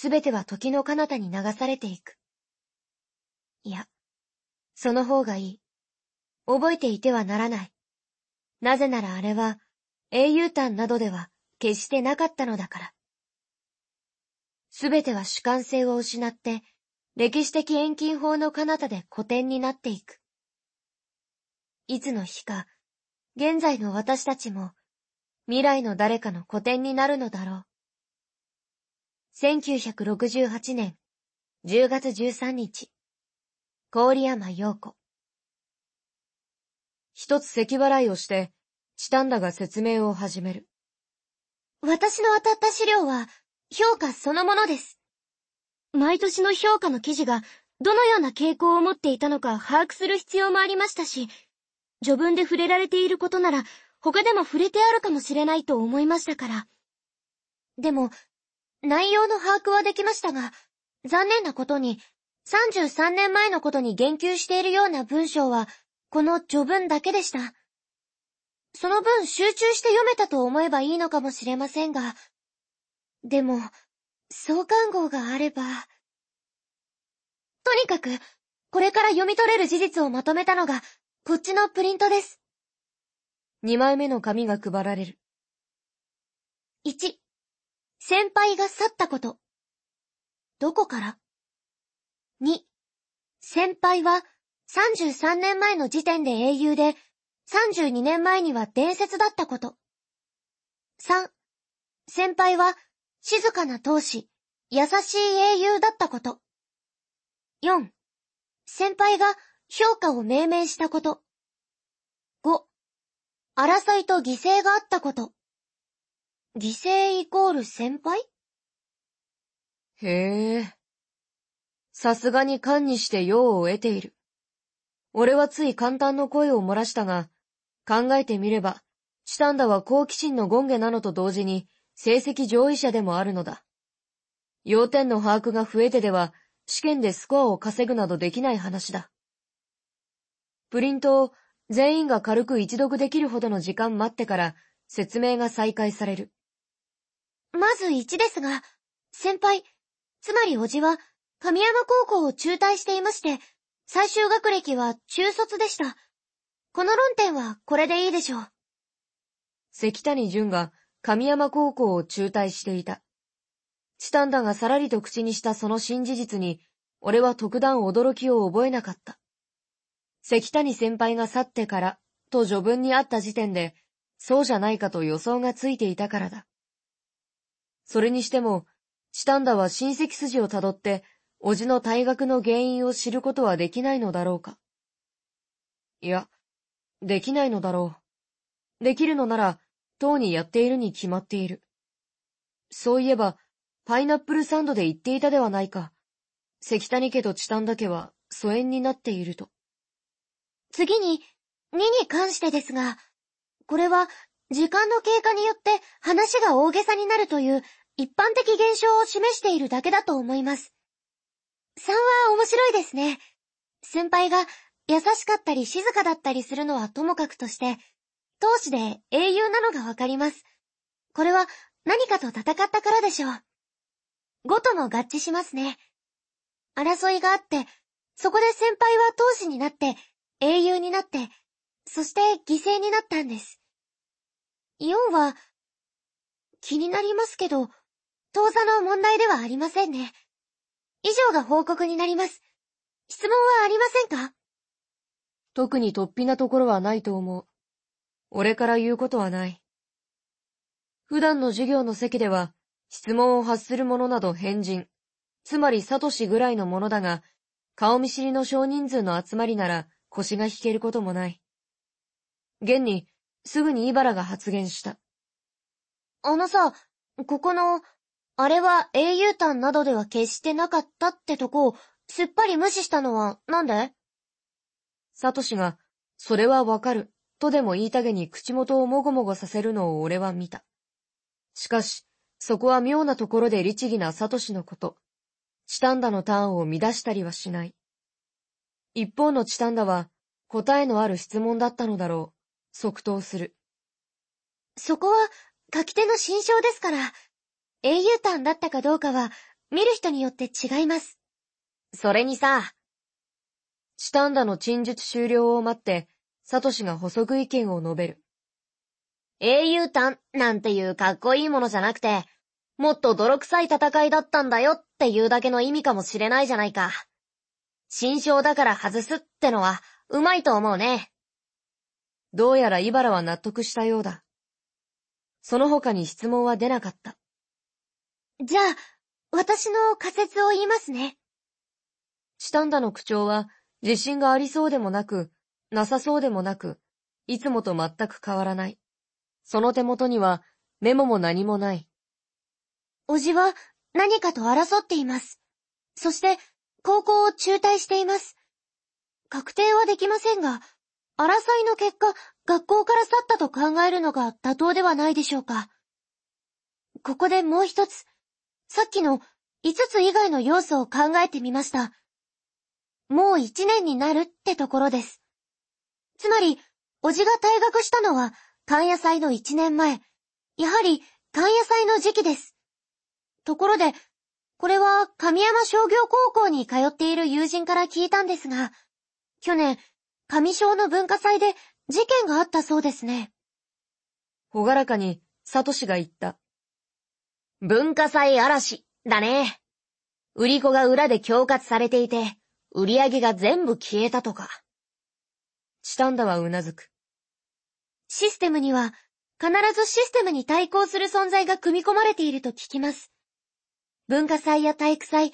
すべては時の彼方に流されていく。いや、その方がいい。覚えていてはならない。なぜならあれは、英雄譚などでは決してなかったのだから。すべては主観性を失って、歴史的遠近法の彼方で古典になっていく。いつの日か、現在の私たちも、未来の誰かの古典になるのだろう。1968年10月13日、郡山陽子。一つ咳払いをして、チタンダが説明を始める。私の当たった資料は、評価そのものです。毎年の評価の記事が、どのような傾向を持っていたのか把握する必要もありましたし、序文で触れられていることなら、他でも触れてあるかもしれないと思いましたから。でも、内容の把握はできましたが、残念なことに、33年前のことに言及しているような文章は、この序文だけでした。その分集中して読めたと思えばいいのかもしれませんが、でも、相関号があれば。とにかく、これから読み取れる事実をまとめたのが、こっちのプリントです。二枚目の紙が配られる。1、先輩が去ったこと。どこから ?2、先輩は33年前の時点で英雄で、32年前には伝説だったこと。3、先輩は静かな闘志、優しい英雄だったこと。4、先輩が評価を命名したこと。5、争いと犠牲があったこと。犠牲イコール先輩？へえ。さすがに勘にして用を得ている。俺はつい簡単の声を漏らしたが、考えてみれば、チタンダは好奇心の権下なのと同時に、成績上位者でもあるのだ。要点の把握が増えてでは、試験でスコアを稼ぐなどできない話だ。プリントを全員が軽く一読できるほどの時間待ってから説明が再開される。まず1ですが、先輩、つまりおじは、神山高校を中退していまして、最終学歴は中卒でした。この論点はこれでいいでしょう。関谷淳が神山高校を中退していた。チタンダがさらりと口にしたその新事実に、俺は特段驚きを覚えなかった。関谷先輩が去ってから、と序文にあった時点で、そうじゃないかと予想がついていたからだ。それにしても、チタンダは親戚筋をたどって、叔父の退学の原因を知ることはできないのだろうか。いや、できないのだろう。できるのなら、とうにやっているに決まっている。そういえば、パイナップルサンドで言っていたではないか。関谷家とチタンダ家は疎遠になっていると。次に、2に関してですが、これは、時間の経過によって話が大げさになるという一般的現象を示しているだけだと思います。3は面白いですね。先輩が優しかったり静かだったりするのはともかくとして、闘志で英雄なのがわかります。これは何かと戦ったからでしょう。5とも合致しますね。争いがあって、そこで先輩は闘志になって、英雄になって、そして犠牲になったんです。4は、気になりますけど、当座の問題ではありませんね。以上が報告になります。質問はありませんか？特に突飛なところはないと思う。俺から言うことはない。普段の授業の席では、質問を発する者など変人、つまりサトシぐらいのものだが、顔見知りの少人数の集まりなら腰が引けることもない。現に、すぐにイバラが発言した。あのさ、ここの、あれは英雄譚などでは決してなかったってとこをすっぱり無視したのはなんで？サトシが、それはわかる、とでも言いたげに口元をもごもごさせるのを俺は見た。しかし、そこは妙なところで律儀なサトシのこと。チタンダのターンを乱したりはしない。一方のチタンダは、答えのある質問だったのだろう。即答する。そこは、書き手の心象ですから、英雄譚だったかどうかは、見る人によって違います。それにさ、チタンダの陳述終了を待って、サトシが補足意見を述べる。英雄譚なんていうかっこいいものじゃなくて、もっと泥臭い戦いだったんだよっていうだけの意味かもしれないじゃないか。新章だから外すってのは、うまいと思うね。どうやらイバラは納得したようだ。その他に質問は出なかった。じゃあ、私の仮説を言いますね。チタンダの口調は、自信がありそうでもなく、なさそうでもなく、いつもと全く変わらない。その手元には、メモも何もない。おじは何かと争っています。そして、高校を中退しています。確定はできませんが、争いの結果、学校から去ったと考えるのが妥当ではないでしょうか。ここでもう一つ、さっきの5つ以外の要素を考えてみました。もう1年になるってところです。つまり、おじが退学したのは、関野祭の1年前。やはり、関野祭の時期です。ところで、これは神山商業高校に通っている友人から聞いたんですが、去年、上小の文化祭で事件があったそうですね。ほがらかに、サトシが言った。文化祭嵐、だね。売り子が裏で恐喝されていて、売り上げが全部消えたとか。チタンダはうなずく。システムには、必ずシステムに対抗する存在が組み込まれていると聞きます。文化祭や体育祭、